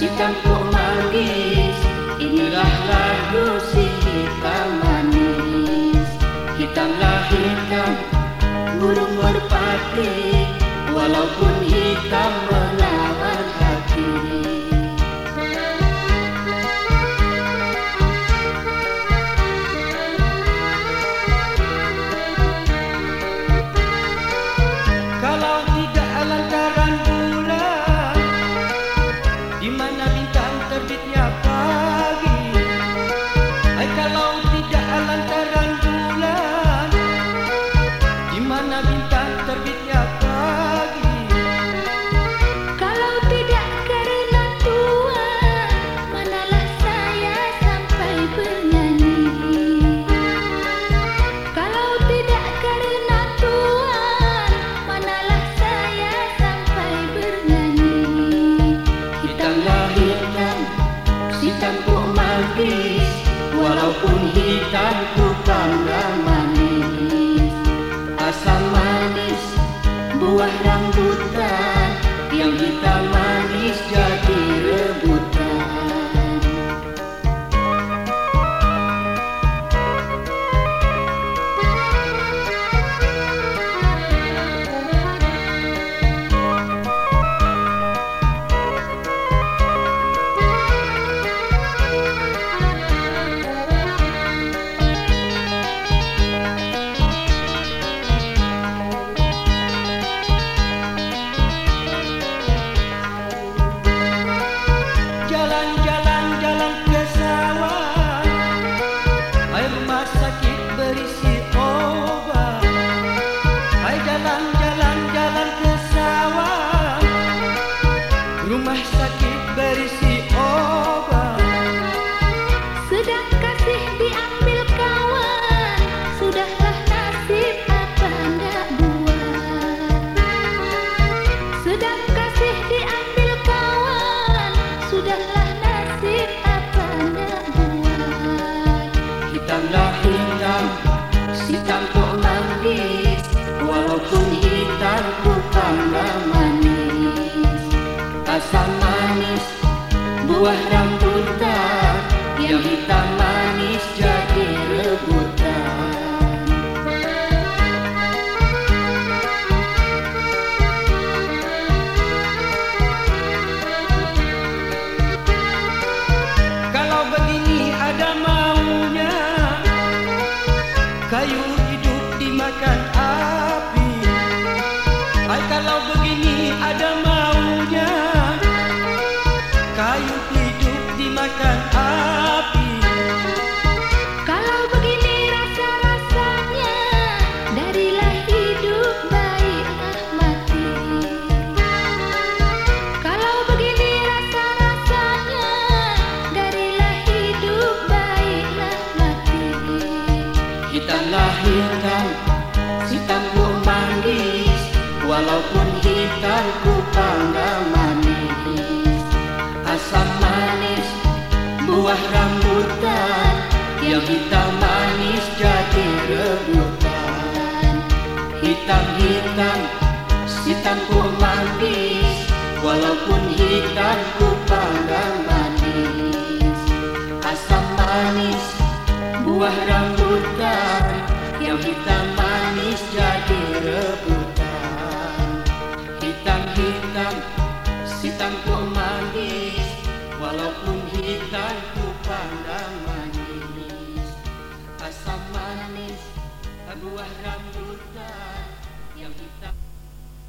si campur manggis Inilah lagu si hitam manis. Hitamlah hitam burung merpati Walaupun hitam Walaupun buah rambutan Yang hitam dimakan api. Hai kalau begini ada maunya. Kayu hidup dimakan api Hitam Si campur manggis Walaupun hitam ku pandang manis. Asam manis buah rambutan. Yang hitam manis jadi rebutan. Hitam-hitam si campur manggis Walaupun hitam ku pandang manis. Asam manis buah rambutan Yang hitam manis jadi rebutan Hitam-hitam si campur manis. Walaupun hitam ku pandang manis. Asam manis buah rambutan. Yang hitam